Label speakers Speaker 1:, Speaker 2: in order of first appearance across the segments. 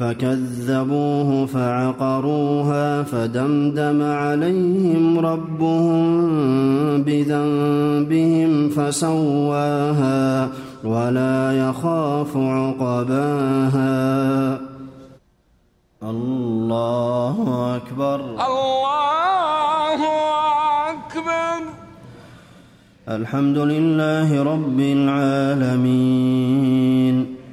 Speaker 1: فكذبوه فعقروها فدمدم عليهم ربهم بذنبهم فسواها ولا يخاف عقباها. الله أكبر.
Speaker 2: الله أكبر.
Speaker 1: الحمد لله رب العالمين.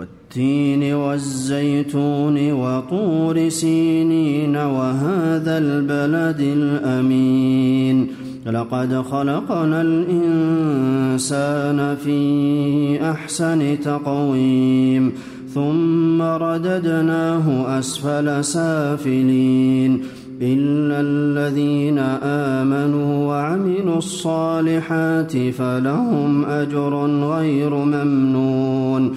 Speaker 1: والتين والزيتون وطور سينين وهذا البلد الأمين. لقد خلقنا الإنسان في أحسن تقويم ثم رددناه أسفل سافلين. إلا الذين آمنوا وعملوا الصالحات فلهم أجر غير ممنون.